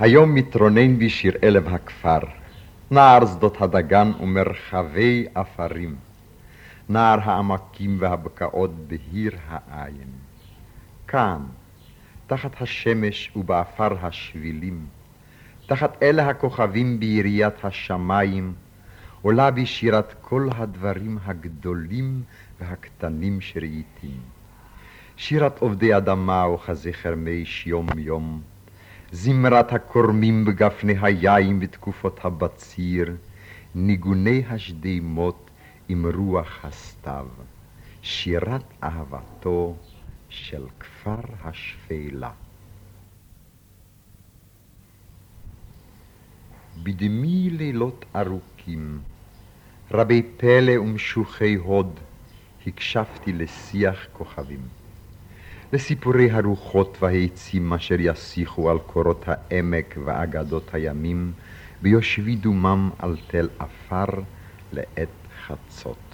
היום מתרונן בי שיר אלב הכפר, נער שדות הדגן ומרחבי עפרים, נער העמקים והבקעות בהיר העין. כאן, תחת השמש ובעפר השבילים, תחת אלה הכוכבים ביריית השמיים, עולה בי שירת כל הדברים הגדולים והקטנים שראיתים. שירת עובדי אדמה וכזכר מי שיום יום, זמרת הכורמים בגפני היין בתקופות הבציר, ניגוני השדימות עם רוח הסתיו, שירת אהבתו של כפר השפלה. בדמי לילות ארוכים, רבי פלא ומשוחי הוד, הקשבתי לשיח כוכבים. לסיפורי הרוחות והעצים אשר יסיחו על קורות העמק ואגדות הימים, ביושבי דומם על תל עפר לעת חצות.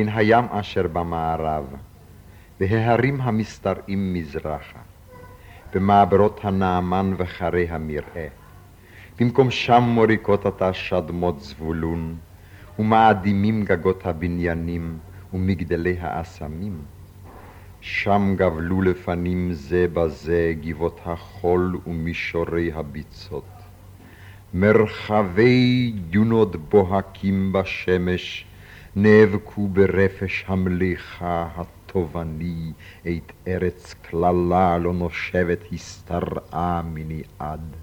בין הים אשר במערב, וההרים המשתרעים מזרחה, במעברות הנעמן וחרי המרעה. במקום שם מוריקות אתה שדמות זבולון, ומאדימים גגות הבניינים ומגדלי האסמים. שם גבלו לפנים זה בזה גבעות החול ומישורי הביצות. מרחבי דיונות בוהקים בשמש, נאבקו ברפש המליחה התובעני, את ארץ כללה לא נושבת השתרעה מני עד.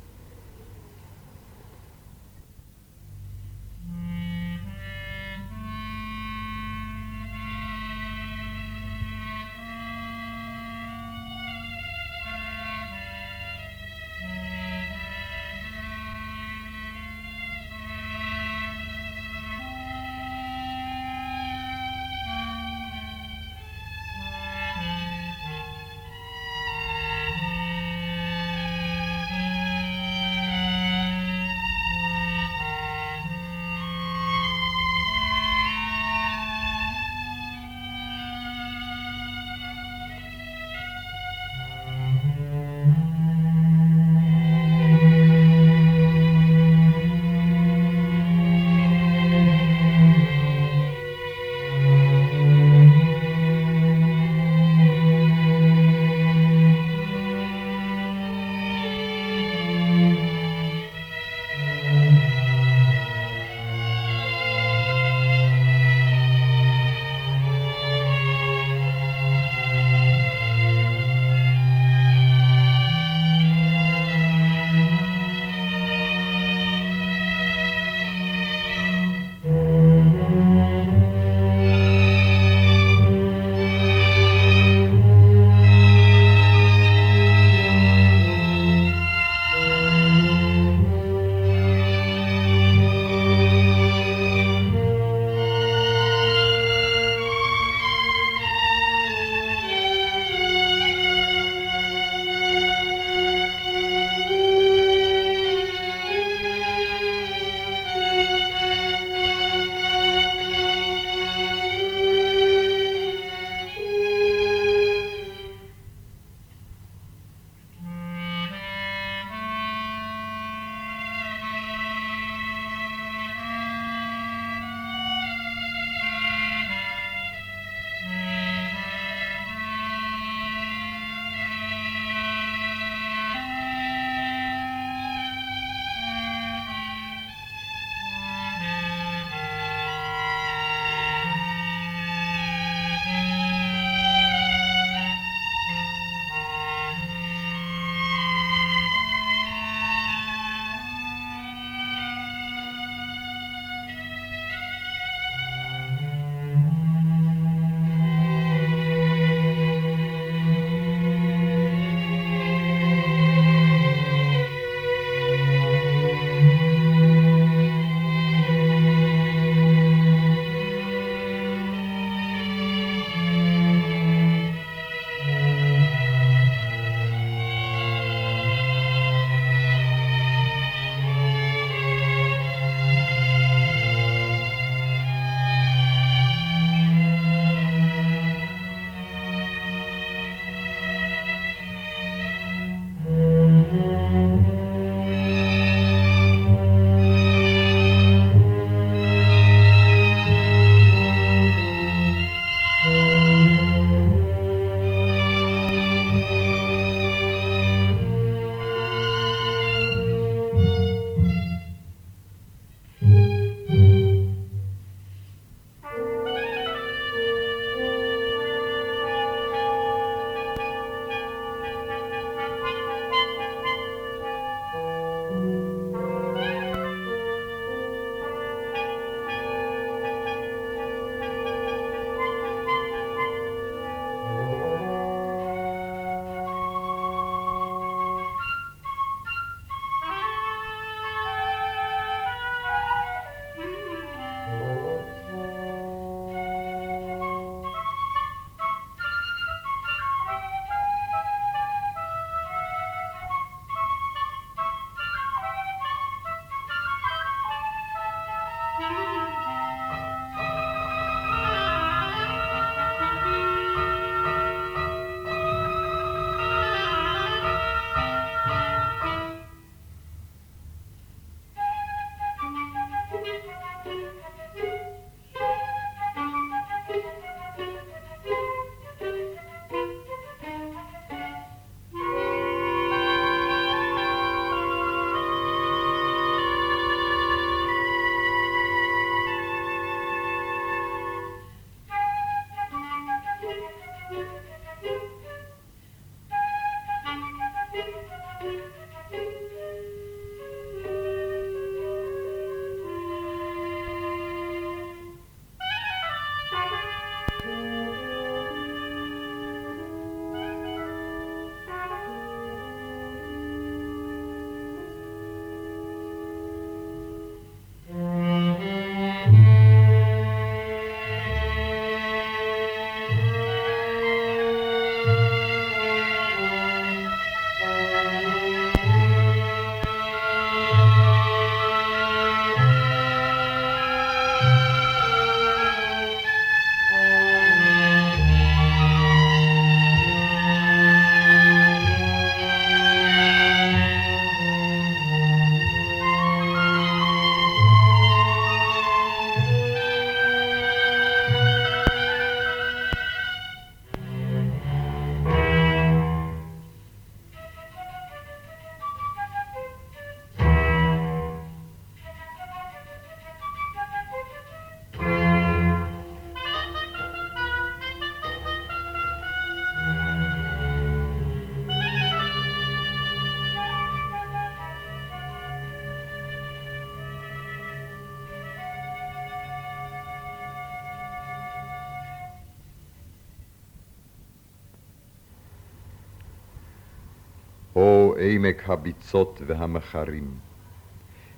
עמק הביצות והמחרים,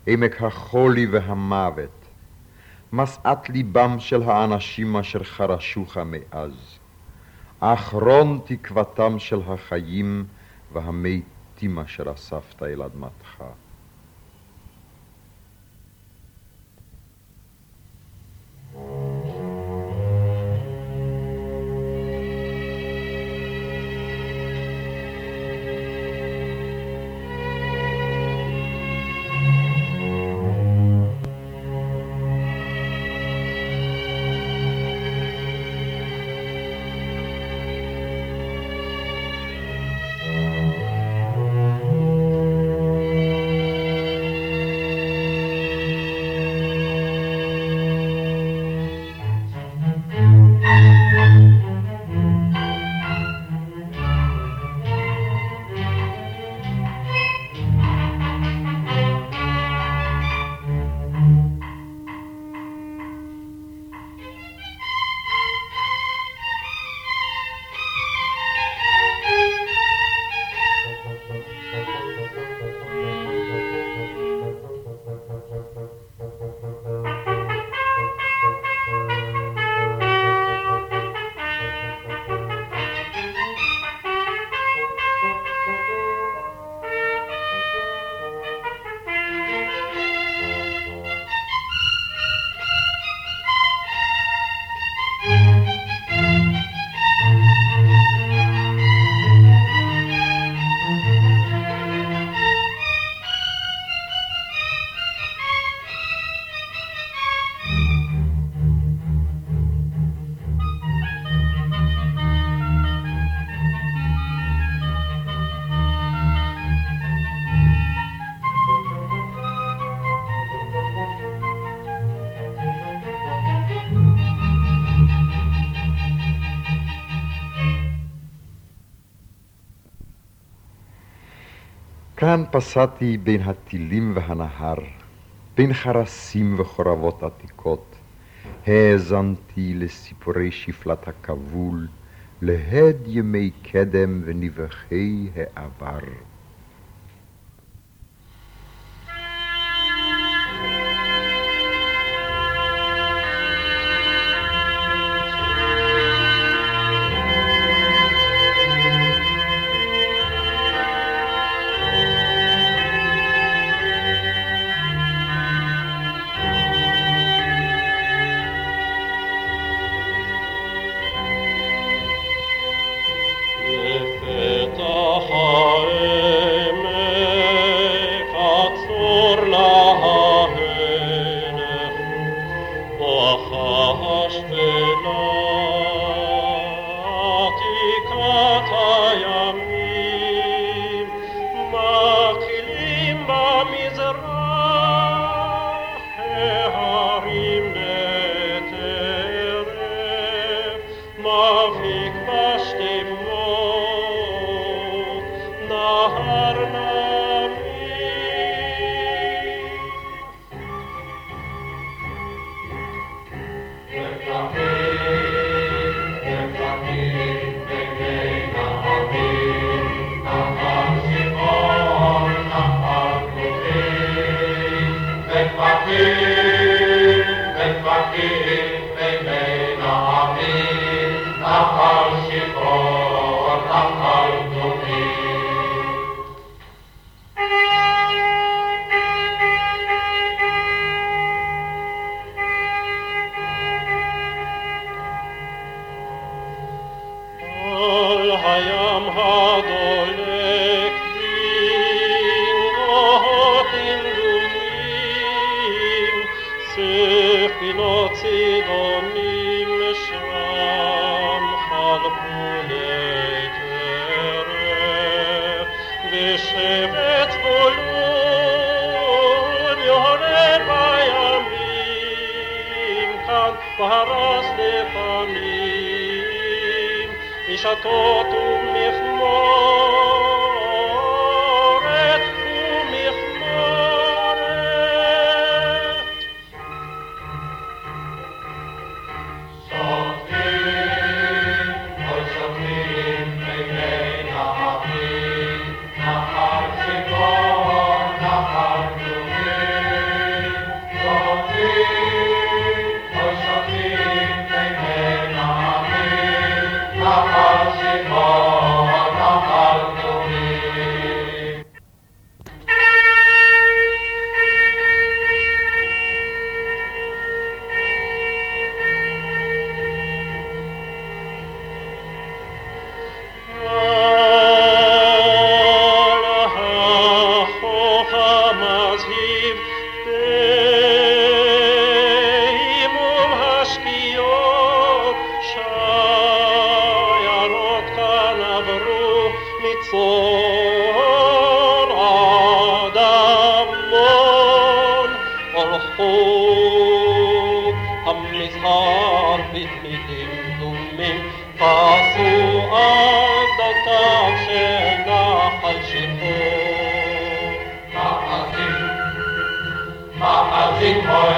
עמק החולי והמוות, משאת ליבם של האנשים אשר חרשוך מאז, אחרון תקוותם של החיים והמתים אשר אספת אל אדמתך. כאן פסעתי בין הטילים והנהר, בין חרסים וחורבות עתיקות. האזנתי לסיפורי שפלת הכבול, להד ימי קדם ונבחי העבר. King.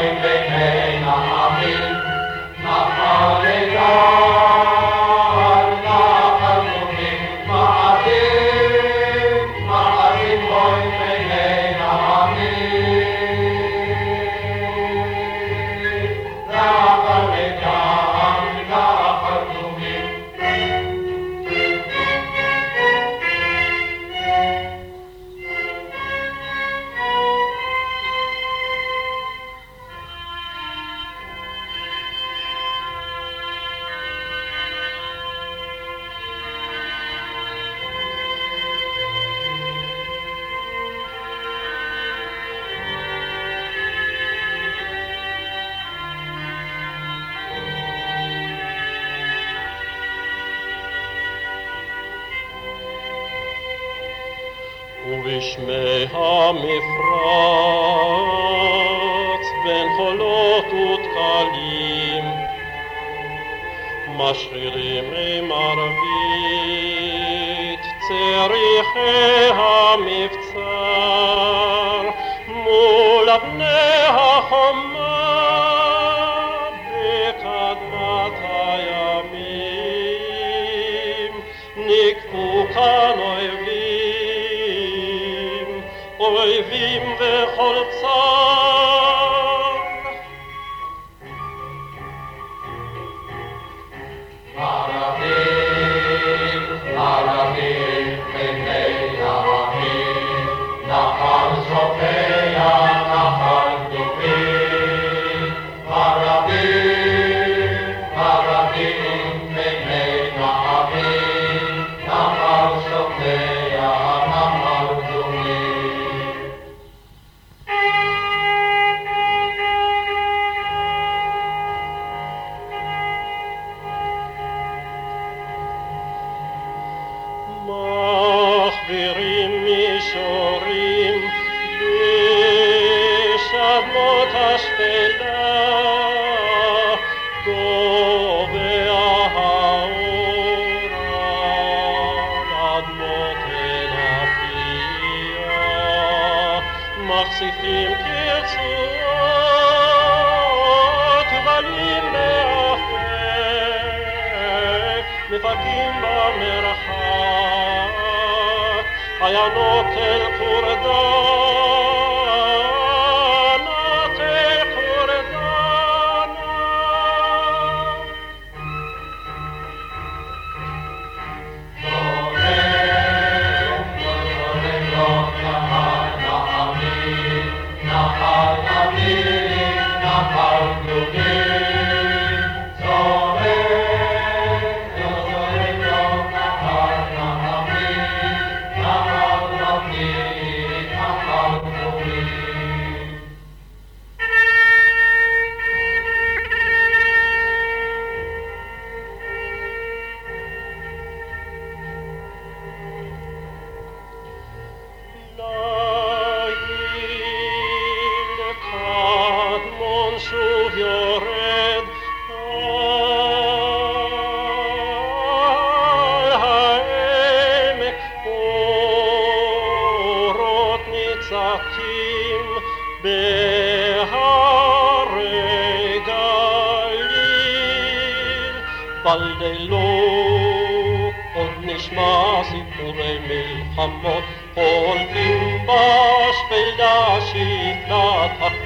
נחלץ בין חולות ודקלים, משחירים עם ערבית צריכי המבצר מול אבני החומה me.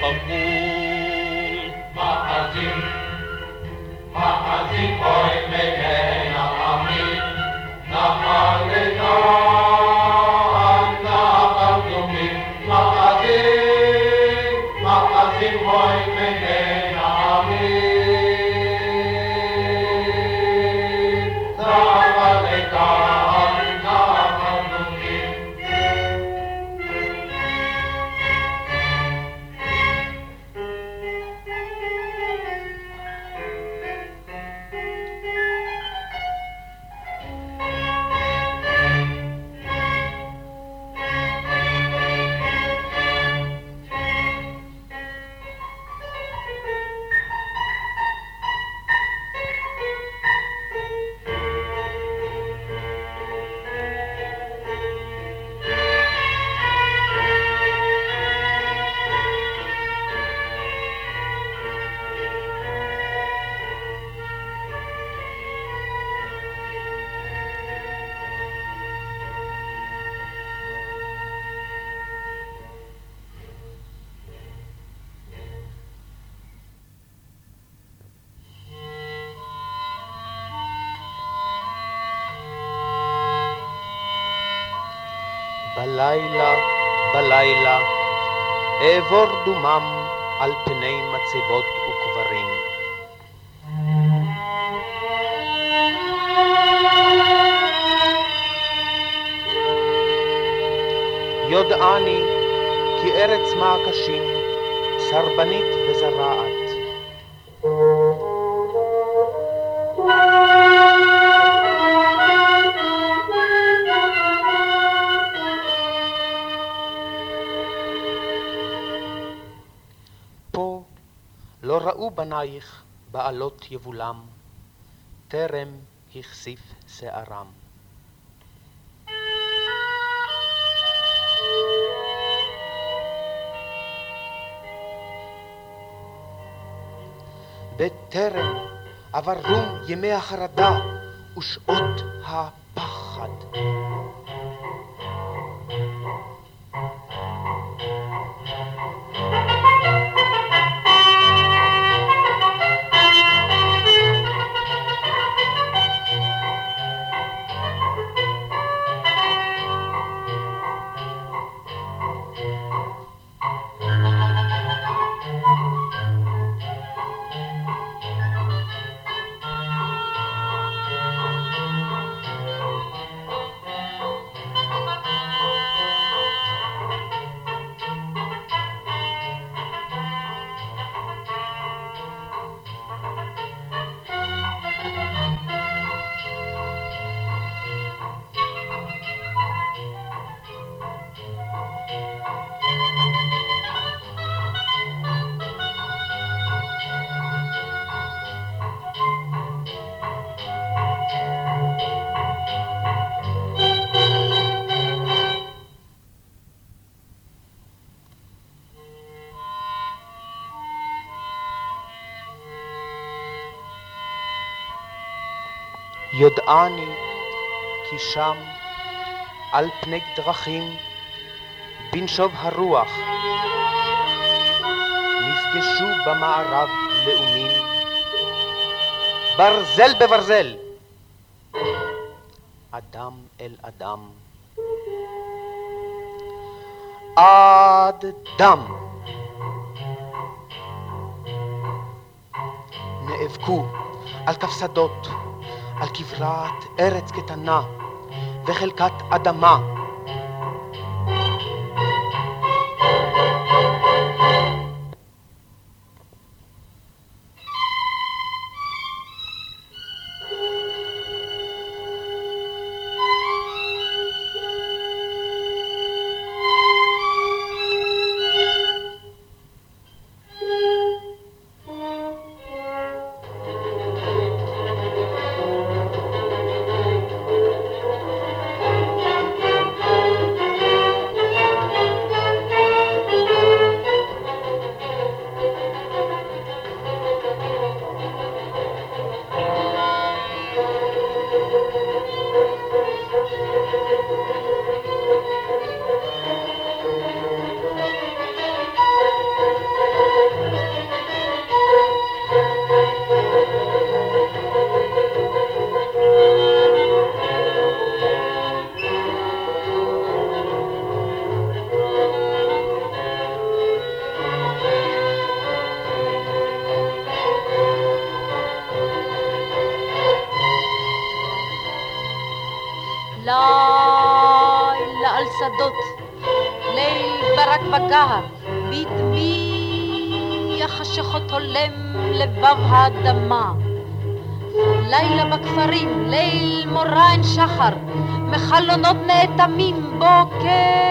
Oh. בלילה, בלילה, אעבור דומם על פני מצבות וקברים. יודעני כי ארץ מעקשים, סרבנית וזרעת, לא ראו בנייך בעלות יבולם, טרם הכסיף שערם. בטרם עברו ימי החרדה ושעות הפחד. יודעני כי שם על פני דרכים בנשוב הרוח. נפגשו במערב לאומים. ברזל בברזל. אדם אל אדם. עד דם. נאבקו על כף שדות על כברת ארץ קטנה וחלקת אדמה. האדמה. לילה בכפרים, ליל מורה אין שחר, מחלונות נאטמים בוקע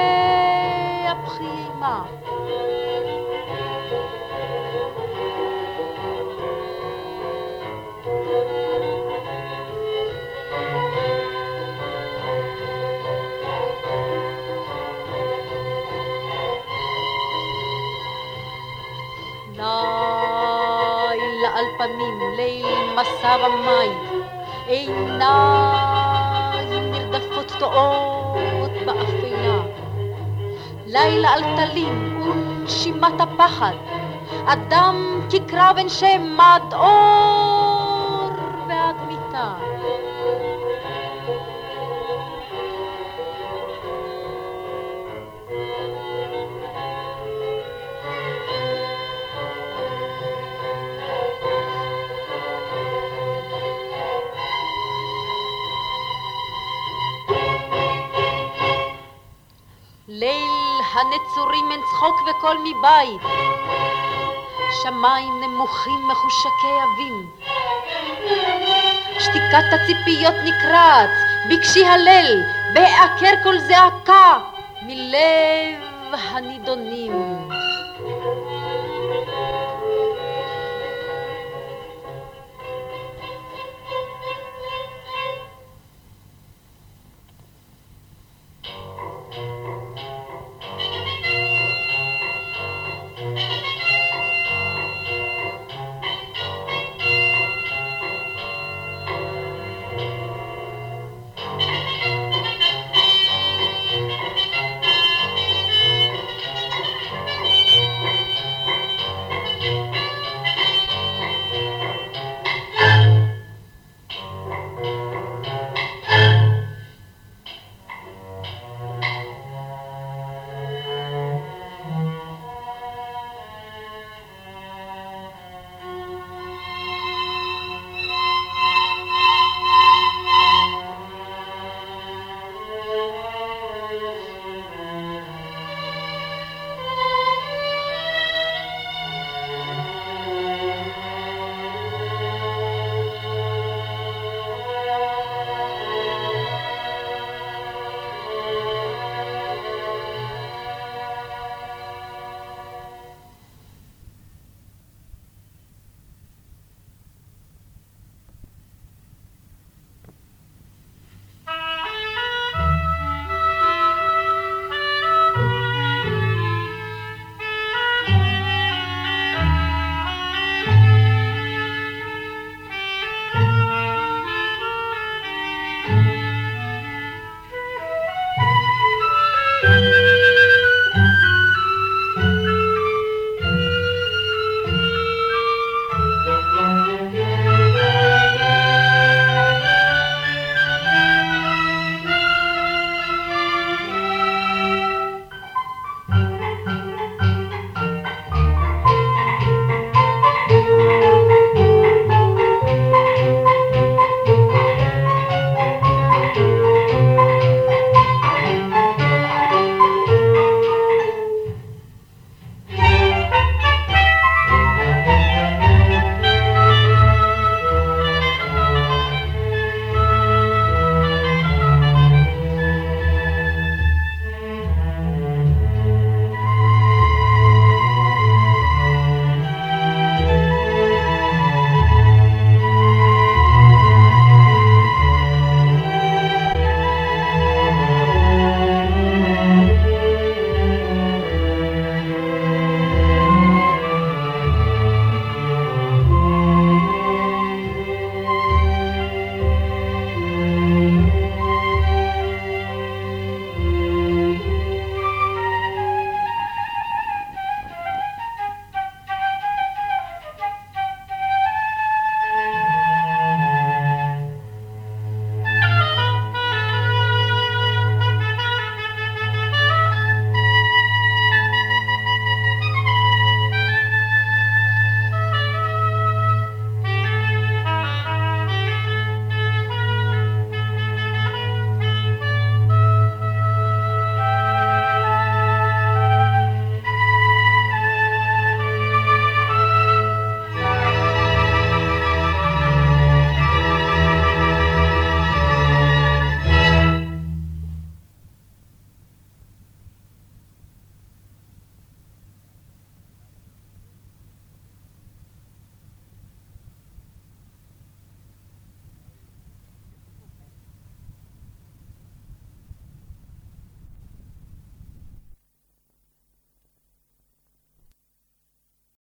פחימה. פנים, ליל מסע רמאי, עיניים נרדפות טועות באפלה. לילה על טלים ונשימת הפחד, אדם כקרב אין שם עד הנצורים אין צחוק וקול מבית. שמיים נמוכים מחושקי אבים. שתיקת הציפיות נקרעת, בקשי הלל, בעקר כל זעקה, מלב הנידונים.